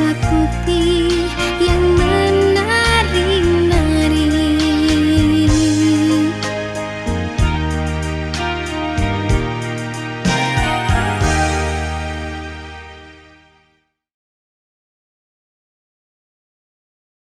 sakuti